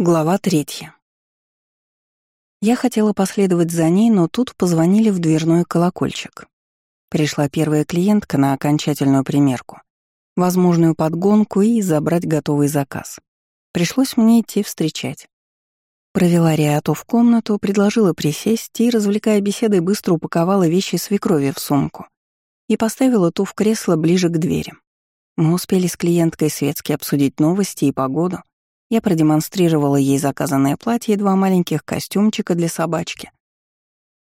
Глава третья. Я хотела последовать за ней, но тут позвонили в дверной колокольчик. Пришла первая клиентка на окончательную примерку, возможную подгонку и забрать готовый заказ. Пришлось мне идти встречать. Провела Риату в комнату, предложила присесть и, развлекая беседой, быстро упаковала вещи свекрови в сумку и поставила ту в кресло ближе к двери. Мы успели с клиенткой светски обсудить новости и погоду — я продемонстрировала ей заказанное платье и два маленьких костюмчика для собачки.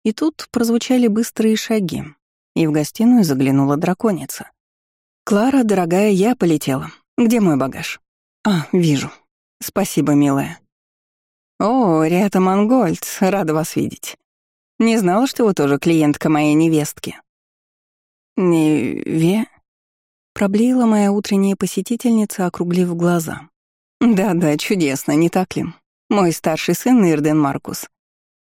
И тут прозвучали быстрые шаги, и в гостиную заглянула драконица. «Клара, дорогая, я полетела. Где мой багаж?» «А, вижу. Спасибо, милая». «О, Риата Монгольц, рада вас видеть. Не знала, что вы тоже клиентка моей невестки». «Неве?» Проблеяла моя утренняя посетительница, округлив глаза. Да-да, чудесно, не так ли? Мой старший сын Ирден Маркус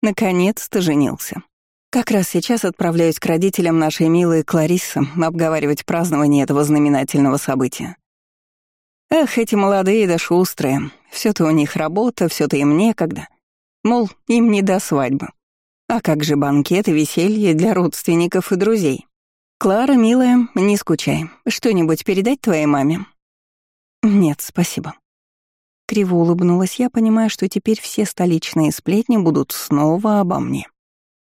наконец-то женился. Как раз сейчас отправляюсь к родителям нашей милой Клариссы обговаривать празднование этого знаменательного события. Эх, эти молодые да шустрые. все то у них работа, все то им некогда. Мол, им не до свадьбы. А как же банкет и веселье для родственников и друзей? Клара, милая, не скучай. Что-нибудь передать твоей маме? Нет, спасибо. Криво улыбнулась я, понимая, что теперь все столичные сплетни будут снова обо мне.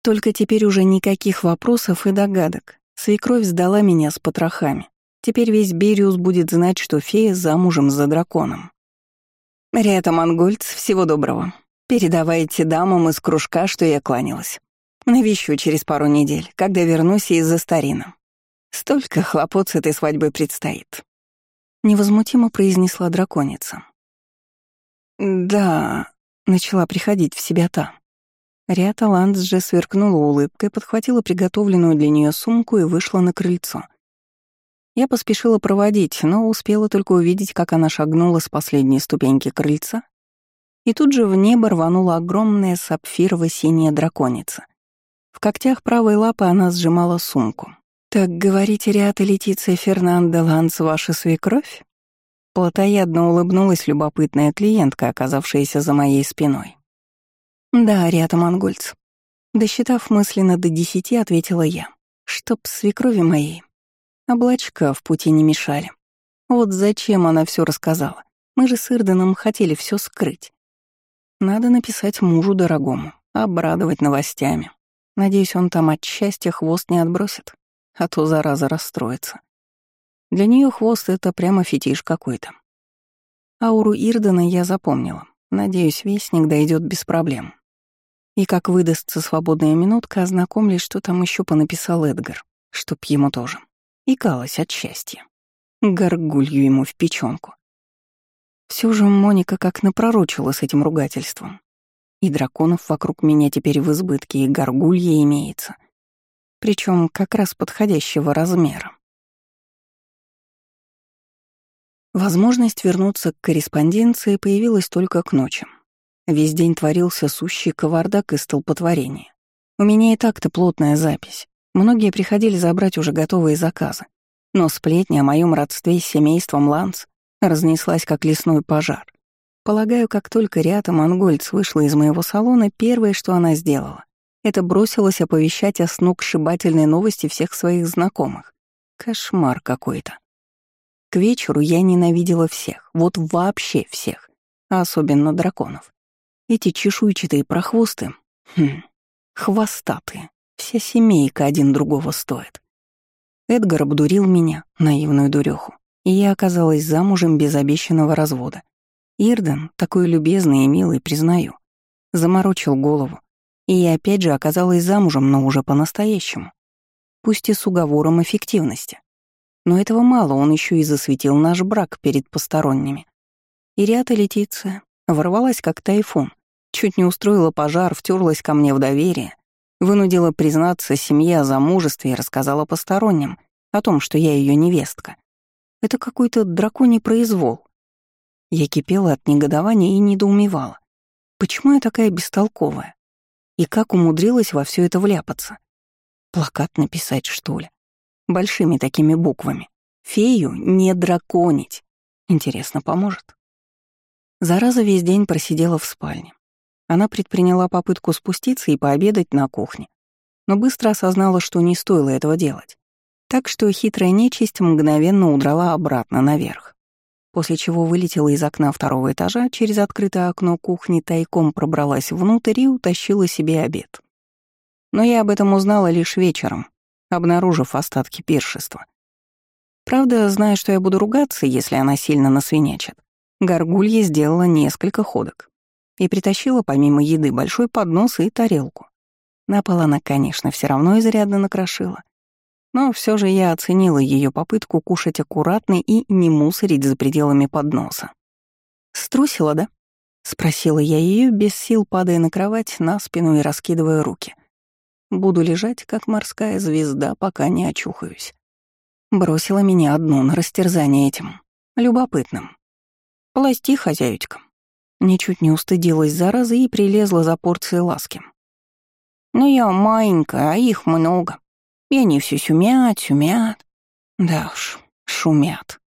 Только теперь уже никаких вопросов и догадок. Свекровь сдала меня с потрохами. Теперь весь Бериус будет знать, что фея замужем за драконом. Риата Монгольц, всего доброго. Передавайте дамам из кружка, что я кланялась. Навещу через пару недель, когда вернусь из-за старина. Столько хлопот с этой свадьбой предстоит. Невозмутимо произнесла драконица. «Да...» — начала приходить в себя та. Риата Ландс же сверкнула улыбкой, подхватила приготовленную для нее сумку и вышла на крыльцо. Я поспешила проводить, но успела только увидеть, как она шагнула с последней ступеньки крыльца, и тут же в небо рванула огромная сапфирово-синяя драконица. В когтях правой лапы она сжимала сумку. «Так, говорите, Риата Летиция Фернандо Ланс ваша свекровь?» Платоядно улыбнулась любопытная клиентка, оказавшаяся за моей спиной. «Да, Ариата Монгольц». Досчитав мысленно до десяти, ответила я. «Чтоб свекрови моей. Облачка в пути не мешали. Вот зачем она все рассказала. Мы же с Ирденом хотели все скрыть. Надо написать мужу дорогому, обрадовать новостями. Надеюсь, он там от счастья хвост не отбросит, а то зараза расстроится. Для нее хвост — это прямо фетиш какой-то. Ауру Ирдена я запомнила. Надеюсь, вестник дойдет без проблем. И как выдастся свободная минутка, ознакомлюсь, что там еще понаписал Эдгар, чтоб ему тоже. Икалась от счастья. Горгулью ему в печенку. Все же Моника как напророчила с этим ругательством. И драконов вокруг меня теперь в избытке, и горгулья имеется. Причем как раз подходящего размера. Возможность вернуться к корреспонденции появилась только к ночи. Весь день творился сущий кавардак и столпотворение. У меня и так-то плотная запись. Многие приходили забрать уже готовые заказы. Но сплетня о моем родстве с семейством Ланс разнеслась как лесной пожар. Полагаю, как только Риата Монгольц вышла из моего салона, первое, что она сделала, это бросилась оповещать о сногсшибательной новости всех своих знакомых. Кошмар какой-то. К вечеру я ненавидела всех, вот вообще всех, а особенно драконов. Эти чешуйчатые прохвосты, хм, хвостатые, вся семейка один другого стоит. Эдгар обдурил меня, наивную дуреху, и я оказалась замужем без обещанного развода. Ирден, такой любезный и милый, признаю, заморочил голову, и я опять же оказалась замужем, но уже по-настоящему. Пусть и с уговором эффективности. Но этого мало, он еще и засветил наш брак перед посторонними. Ириата Летиция ворвалась как тайфун, чуть не устроила пожар, втерлась ко мне в доверие, вынудила признаться семье о замужестве и рассказала посторонним о том, что я ее невестка. Это какой-то драконий произвол. Я кипела от негодования и недоумевала. Почему я такая бестолковая? И как умудрилась во все это вляпаться? Плакат написать, что ли? Большими такими буквами. Фею не драконить. Интересно, поможет? Зараза весь день просидела в спальне. Она предприняла попытку спуститься и пообедать на кухне, но быстро осознала, что не стоило этого делать. Так что хитрая нечисть мгновенно удрала обратно наверх. После чего вылетела из окна второго этажа, через открытое окно кухни тайком пробралась внутрь и утащила себе обед. Но я об этом узнала лишь вечером, обнаружив остатки пиршества. Правда, зная, что я буду ругаться, если она сильно насвинячит, горгулья сделала несколько ходок и притащила помимо еды большой поднос и тарелку. На пол она, конечно, все равно изрядно накрошила, но все же я оценила ее попытку кушать аккуратно и не мусорить за пределами подноса. «Струсила, да?» — спросила я ее, без сил падая на кровать, на спину и раскидывая руки. «Буду лежать, как морская звезда, пока не очухаюсь». Бросила меня одну на растерзание этим, любопытным. «Пласти, хозяючка». Ничуть не устыдилась заразы и прилезла за порцией ласки. «Ну я маленькая, а их много. И они все сюмят, сюмят. Да уж, шумят.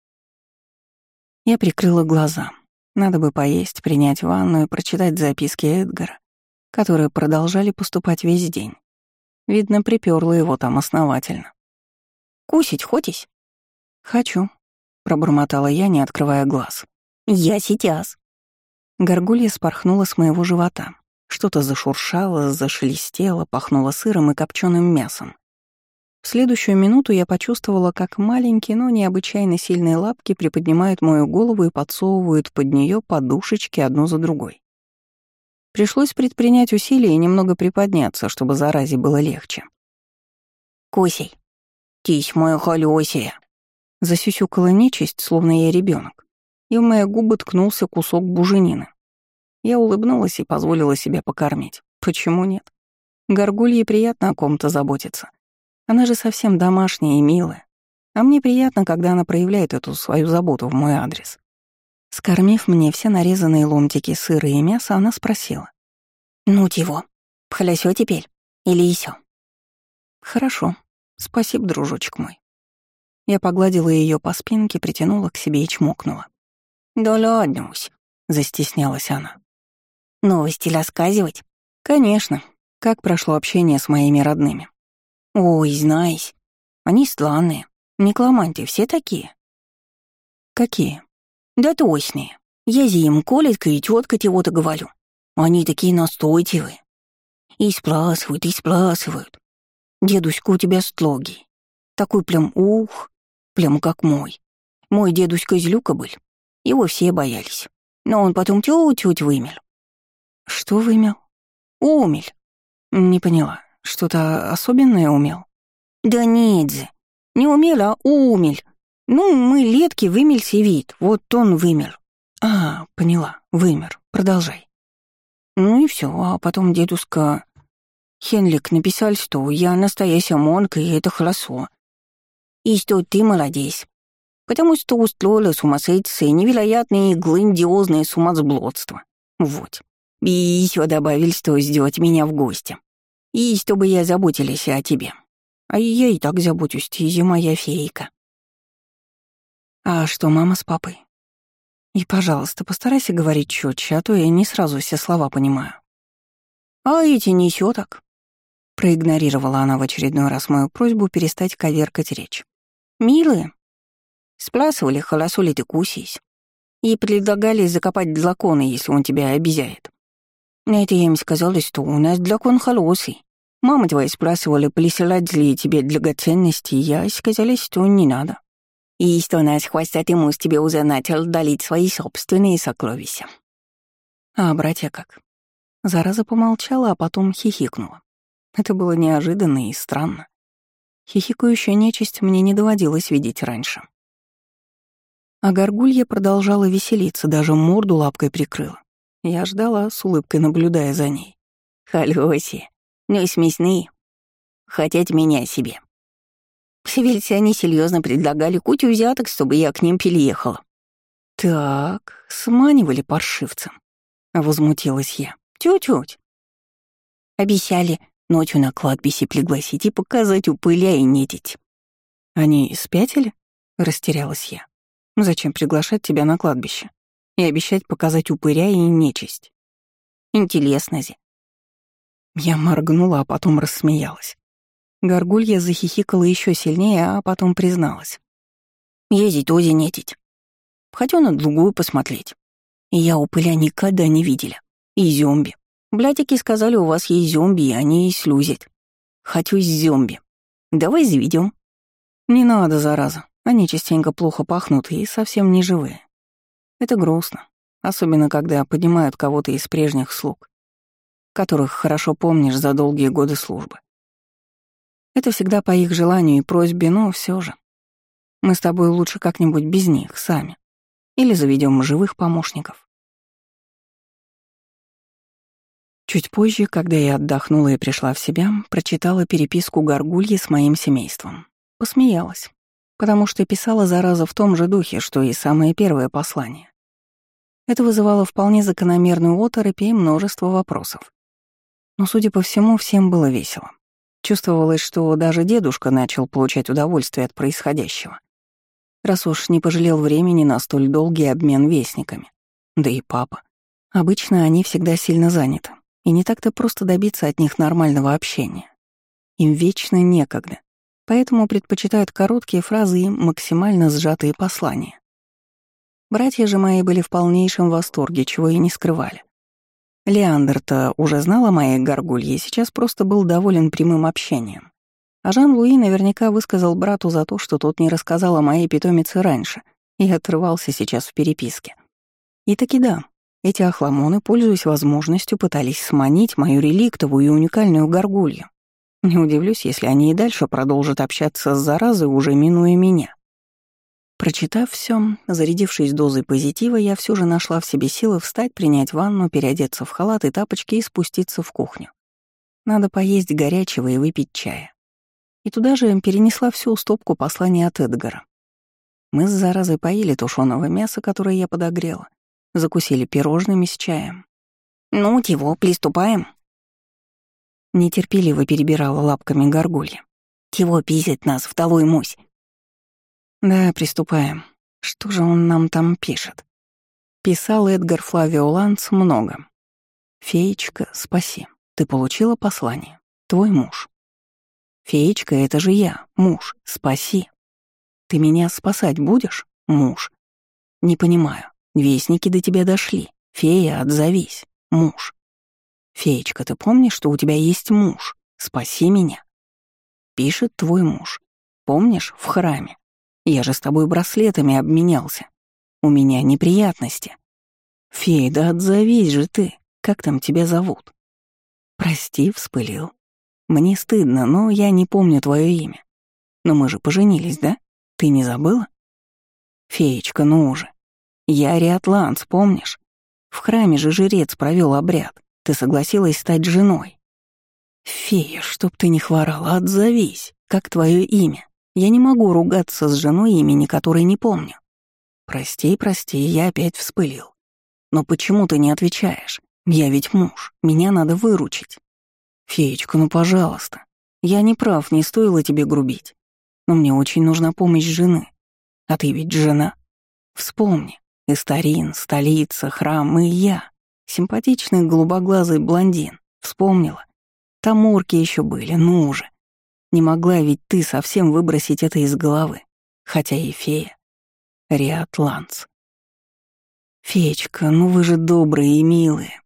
Я прикрыла глаза. Надо бы поесть, принять ванну и прочитать записки Эдгара, которые продолжали поступать весь день. Видно, приперло его там основательно. «Кусить хотись?» «Хочу», — пробормотала я, не открывая глаз. «Я сейчас». Горгулья спорхнула с моего живота. Что-то зашуршало, зашелестело, пахнуло сыром и копченым мясом. В следующую минуту я почувствовала, как маленькие, но необычайно сильные лапки приподнимают мою голову и подсовывают под нее подушечки одну за другой. Пришлось предпринять усилия и немного приподняться, чтобы заразе было легче. «Кусей, тись моя холёсия!» Засюсюкала нечисть, словно я ребенок, и в мои губы ткнулся кусок буженины. Я улыбнулась и позволила себя покормить. Почему нет? Горгулье приятно о ком-то заботиться. Она же совсем домашняя и милая. А мне приятно, когда она проявляет эту свою заботу в мой адрес. Скормив мне все нарезанные ломтики сыра и мяса, она спросила. «Ну его, пхлясё теперь? Или еще? «Хорошо. Спасибо, дружочек мой». Я погладила ее по спинке, притянула к себе и чмокнула. «Да ладно-сь», — застеснялась она. «Новости рассказывать?» «Конечно. Как прошло общение с моими родными?» Ой, знаешь, они странные. Некламанты все такие. Какие? Да точные. Я зим Колетка и тетка чего-то говорю. Они такие настойчивые. И спласывают, и спласывают. Дедуська у тебя строгий. Такой прям ух, прям как мой. Мой дедуська из люка был. Его все боялись. Но он потом тють-тють вымел. Что вымел? Умель. Не поняла. Что-то особенное умел? Да нет же. Не умел, а умель. Ну, мы летки вымель вид. Вот он вымер. А, поняла, вымер. Продолжай. Ну и все, а потом дедушка Хенлик написал, что я настоящая монка, и это хорошо. И что ты молодец. Потому что устроила сумасшедшее, невероятное и грандиозное сумасблодство. Вот. И еще добавили, что сделать меня в гости. И чтобы я заботились о тебе. А я и так забочусь, ты моя фейка. А что мама с папой? И, пожалуйста, постарайся говорить чётче, а то я не сразу все слова понимаю. А эти не. Проигнорировала она в очередной раз мою просьбу перестать коверкать речь. Милые. Спласывали, холосоли ты кусись. И предлагали закопать длакона, если он тебя обезяет. Это я им сказала, что у нас дракон хороший. Мама твоя спрашивала, присылать ли тебе драгоценности, я сказала, что не надо. И что наш хвостатый муж тебе уже начал долить свои собственные сокровища. А братья как? Зараза помолчала, а потом хихикнула. Это было неожиданно и странно. Хихикающая нечисть мне не доводилось видеть раньше. А горгулья продолжала веселиться, даже морду лапкой прикрыла. Я ждала, с улыбкой наблюдая за ней. «Халёси, и смешные. Хотят меня себе». Ведь они серьезно предлагали кучу взяток, чтобы я к ним переехала. «Так, сманивали паршивцам», — возмутилась я. «Тю-тють». Обещали ночью на кладбище пригласить и показать упыля и нетить. «Они спятили?» — растерялась я. «Зачем приглашать тебя на кладбище? и обещать показать упыря и нечисть. Интересно, Зи. Я моргнула, а потом рассмеялась. Горгулья захихикала еще сильнее, а потом призналась. Ездить Ози нетить. Хотел на другую посмотреть. Я упыля никогда не видела. И зомби. Блядики сказали, у вас есть зомби, и они и слюзят. Хочу зомби. Давай заведем. Не надо, зараза. Они частенько плохо пахнут и совсем не живые. Это грустно, особенно когда поднимают кого-то из прежних слуг, которых хорошо помнишь за долгие годы службы. Это всегда по их желанию и просьбе, но все же. Мы с тобой лучше как-нибудь без них, сами. Или заведем живых помощников. Чуть позже, когда я отдохнула и пришла в себя, прочитала переписку Горгульи с моим семейством. Посмеялась, потому что писала зараза в том же духе, что и самое первое послание. Это вызывало вполне закономерную оторопь и множество вопросов. Но, судя по всему, всем было весело. Чувствовалось, что даже дедушка начал получать удовольствие от происходящего. Раз уж не пожалел времени на столь долгий обмен вестниками. Да и папа. Обычно они всегда сильно заняты, и не так-то просто добиться от них нормального общения. Им вечно некогда, поэтому предпочитают короткие фразы и максимально сжатые послания. Братья же мои были в полнейшем восторге, чего и не скрывали. Леандр-то уже знал о моей горгулье сейчас просто был доволен прямым общением. А Жан-Луи наверняка высказал брату за то, что тот не рассказал о моей питомице раньше и отрывался сейчас в переписке. И таки да, эти охламоны, пользуясь возможностью, пытались сманить мою реликтовую и уникальную горгулью. Не удивлюсь, если они и дальше продолжат общаться с заразой, уже минуя меня. Прочитав все, зарядившись дозой позитива, я все же нашла в себе силы встать, принять ванну, переодеться в халат и тапочки и спуститься в кухню. Надо поесть горячего и выпить чая. И туда же перенесла всю стопку послания от Эдгара. Мы с заразой поели тушеного мяса, которое я подогрела, закусили пирожными с чаем. «Ну, чего, приступаем?» Нетерпеливо перебирала лапками горгулья. «Чего писать нас, второй мусь?» Да, приступаем. Что же он нам там пишет? Писал Эдгар Флавио Ланс много. «Феечка, спаси. Ты получила послание. Твой муж». «Феечка, это же я, муж. Спаси. Ты меня спасать будешь, муж?» «Не понимаю. Вестники до тебя дошли. Фея, отзовись. Муж». «Феечка, ты помнишь, что у тебя есть муж? Спаси меня». Пишет твой муж. Помнишь, в храме? Я же с тобой браслетами обменялся. У меня неприятности. Фей, да отзовись же ты. Как там тебя зовут? Прости, вспылил. Мне стыдно, но я не помню твое имя. Но мы же поженились, да? Ты не забыла? Феечка, ну уже. Я Риатланс, помнишь? В храме же жрец провел обряд. Ты согласилась стать женой. Фея, чтоб ты не хворала, отзовись. Как твое имя? Я не могу ругаться с женой, имени которой не помню. Прости, прости, я опять вспылил. Но почему ты не отвечаешь? Я ведь муж, меня надо выручить. Феечка, ну пожалуйста. Я не прав, не стоило тебе грубить. Но мне очень нужна помощь жены. А ты ведь жена. Вспомни. Истарин, столица, храм и я. Симпатичный голубоглазый блондин. Вспомнила. Там урки еще были, ну уже. Не могла ведь ты совсем выбросить это из головы, хотя и фея. Риатланс. Феечка, ну вы же добрые и милые.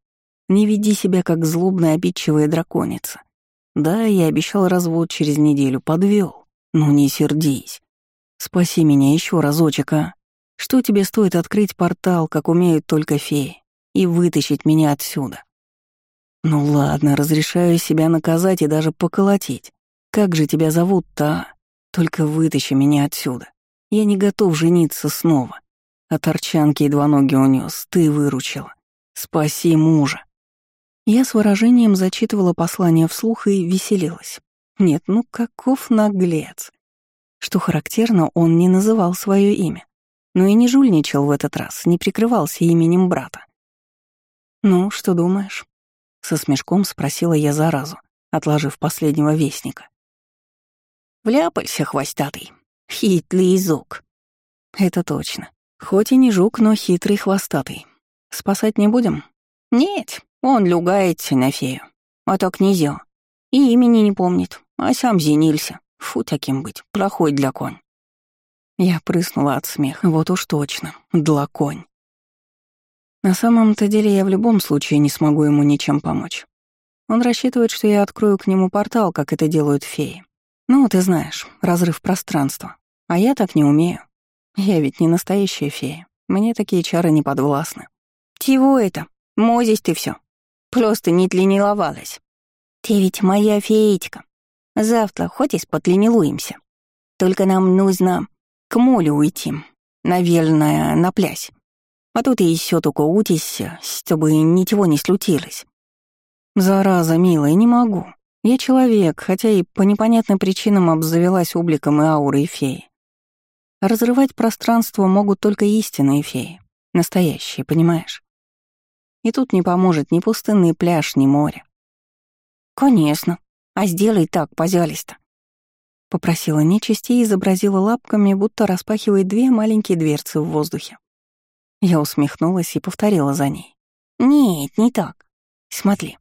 Не веди себя как злобная обидчивая драконица. Да, я обещал развод через неделю, подвел. Ну не сердись. Спаси меня еще разочек, а? Что тебе стоит открыть портал, как умеют только феи, и вытащить меня отсюда? Ну ладно, разрешаю себя наказать и даже поколотить. Как же тебя зовут-то, а? Только вытащи меня отсюда. Я не готов жениться снова. А торчанки едва ноги унес, ты выручила. Спаси мужа. Я с выражением зачитывала послание вслух и веселилась. Нет, ну каков наглец. Что характерно, он не называл свое имя. Но и не жульничал в этот раз, не прикрывался именем брата. «Ну, что думаешь?» — со смешком спросила я заразу, отложив последнего вестника. Вляпался хвостатый. Хитрый язык. Это точно. Хоть и не жук, но хитрый хвостатый. Спасать не будем? Нет, он люгается на фею. А то князё. И имени не помнит, а сам зенился. Фу, таким быть, плохой для конь. Я прыснула от смеха, вот уж точно, для конь. На самом-то деле я в любом случае не смогу ему ничем помочь. Он рассчитывает, что я открою к нему портал, как это делают феи. Ну, ты знаешь, разрыв пространства. А я так не умею. Я ведь не настоящая фея. Мне такие чары не подвластны. Чего это? Мозись ты все. Просто не тлениновалась. Ты ведь моя феечка. Завтра хоть и спотлинилуемся. Только нам нужно к молю уйти. Наверное, на плясь. А тут и еще только утися, чтобы ничего не слютилось. Зараза, милая, не могу. Я человек, хотя и по непонятным причинам обзавелась обликом и аурой феи. Разрывать пространство могут только истинные феи. Настоящие, понимаешь? И тут не поможет ни пустынный пляж, ни море. «Конечно. А сделай так, пожалуйста», — попросила нечисти и изобразила лапками, будто распахивает две маленькие дверцы в воздухе. Я усмехнулась и повторила за ней. «Нет, не так. Смотри».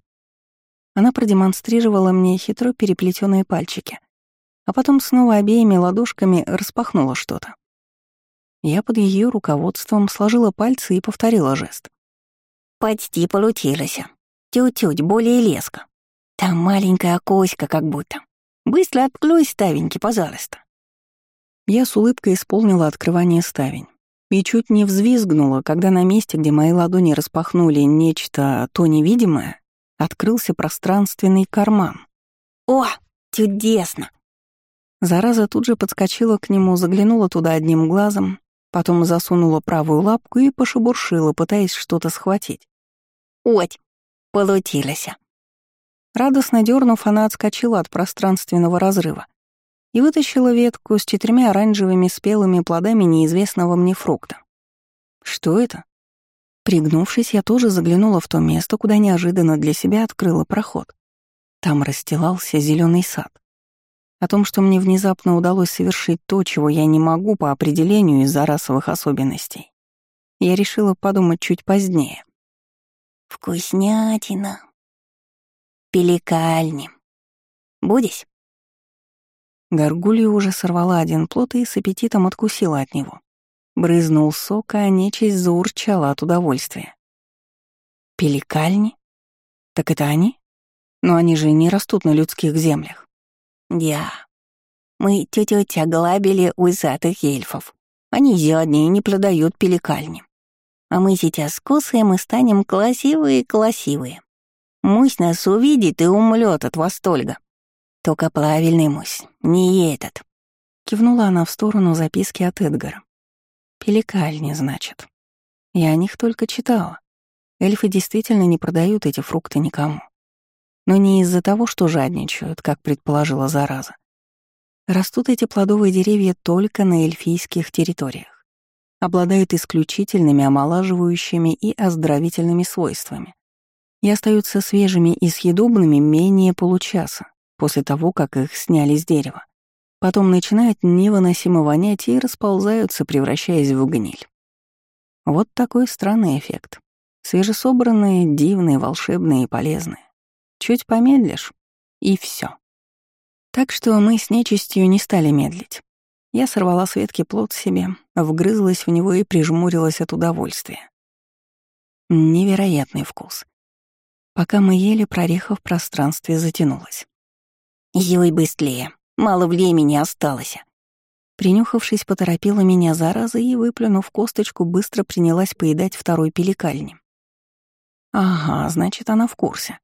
Она продемонстрировала мне хитро переплетенные пальчики, а потом снова обеими ладошками распахнула что-то. Я под ее руководством сложила пальцы и повторила жест. «Почти получилось. Тю-тють, более леска. Там маленькая коська как будто. Быстро открой ставеньки, пожалуйста». Я с улыбкой исполнила открывание ставень и чуть не взвизгнула, когда на месте, где мои ладони распахнули нечто то невидимое, открылся пространственный карман. «О, чудесно!» Зараза тут же подскочила к нему, заглянула туда одним глазом, потом засунула правую лапку и пошебуршила, пытаясь что-то схватить. «Ой, получилось!» Радостно дернув, она отскочила от пространственного разрыва и вытащила ветку с четырьмя оранжевыми спелыми плодами неизвестного мне фрукта. Что это? Пригнувшись, я тоже заглянула в то место, куда неожиданно для себя открыла проход. Там расстилался зеленый сад. О том, что мне внезапно удалось совершить то, чего я не могу по определению из-за расовых особенностей, я решила подумать чуть позднее. «Вкуснятина. Пеликальни. Будешь?» Горгулья уже сорвала один плод и с аппетитом откусила от него. Брызнул сок, а нечисть заурчала от удовольствия. Пеликальни? Так это они? Но они же не растут на людских землях. Я. Мы тетя глабили усатых эльфов. Они зядние не продают пеликальни. А мы сейчас скусаем и станем красивые-красивые. Мусь нас увидит и умлет от восторга. Только правильный мусь, не этот. Кивнула она в сторону записки от Эдгара. Пеликальни, значит. Я о них только читала. Эльфы действительно не продают эти фрукты никому. Но не из-за того, что жадничают, как предположила зараза. Растут эти плодовые деревья только на эльфийских территориях. Обладают исключительными омолаживающими и оздоровительными свойствами. И остаются свежими и съедобными менее получаса, после того, как их сняли с дерева. Потом начинают невыносимо вонять и расползаются, превращаясь в гниль. Вот такой странный эффект. Свежесобранные, дивные, волшебные и полезные. Чуть помедлишь — и все. Так что мы с нечистью не стали медлить. Я сорвала с ветки плод себе, вгрызлась в него и прижмурилась от удовольствия. Невероятный вкус. Пока мы ели, прореха в пространстве затянулась. «Ей быстрее, мало времени осталось». Принюхавшись, поторопила меня зараза и, выплюнув косточку, быстро принялась поедать второй пеликальни. Ага, значит, она в курсе.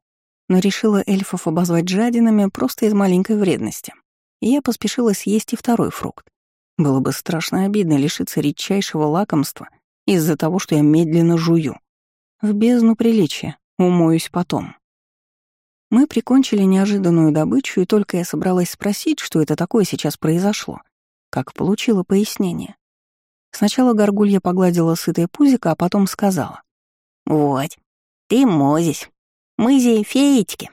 Но решила эльфов обозвать жадинами просто из маленькой вредности. И я поспешила съесть и второй фрукт. Было бы страшно обидно лишиться редчайшего лакомства из-за того, что я медленно жую. В бездну приличия, умоюсь потом. Мы прикончили неожиданную добычу, и только я собралась спросить, что это такое сейчас произошло, как получила пояснение. Сначала горгулья погладила сытое пузико, а потом сказала. «Вот, ты мозись. Мы зе феечки.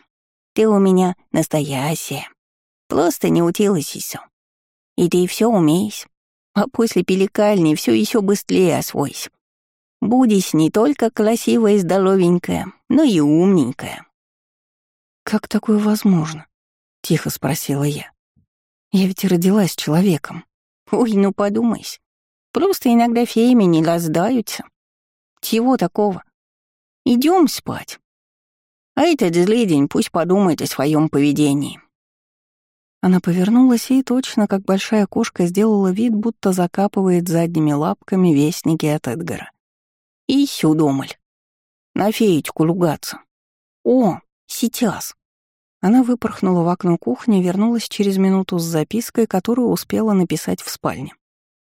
Ты у меня настоящая. Просто не утилась и все. И ты все умеешь. а после пеликальни все еще быстрее освоись. Будешь не только красивая и здоровенькая, но и умненькая». «Как такое возможно?» — тихо спросила я. «Я ведь родилась человеком». «Ой, ну подумайся. Просто иногда феями не раздаются. Чего такого? Идем спать. А этот злый пусть подумает о своем поведении». Она повернулась и точно, как большая кошка, сделала вид, будто закапывает задними лапками вестники от Эдгара. «И сюдомаль. На феечку лугаться. О, сейчас!» Она выпорхнула в окно кухни вернулась через минуту с запиской, которую успела написать в спальне.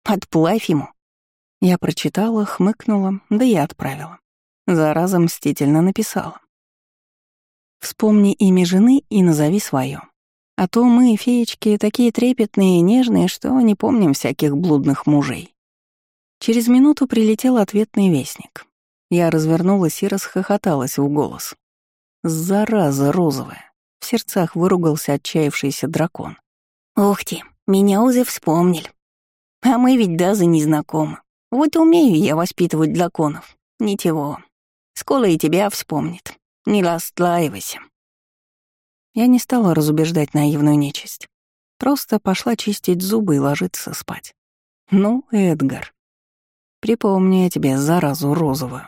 «Отплавь ему!» Я прочитала, хмыкнула, да и отправила. Зараза мстительно написала. «Вспомни имя жены и назови свое. А то мы, феечки, такие трепетные и нежные, что не помним всяких блудных мужей. Через минуту прилетел ответный вестник. Я развернулась и расхохоталась в голос. «Зараза розовая!» — в сердцах выругался отчаявшийся дракон. «Ух ты, меня уже вспомнили. А мы ведь даже не знакомы. Вот умею я воспитывать драконов. Ничего, скоро и тебя вспомнит. Не расстраивайся». Я не стала разубеждать наивную нечисть. Просто пошла чистить зубы и ложиться спать. Ну, Эдгар, припомни я тебе заразу розовую.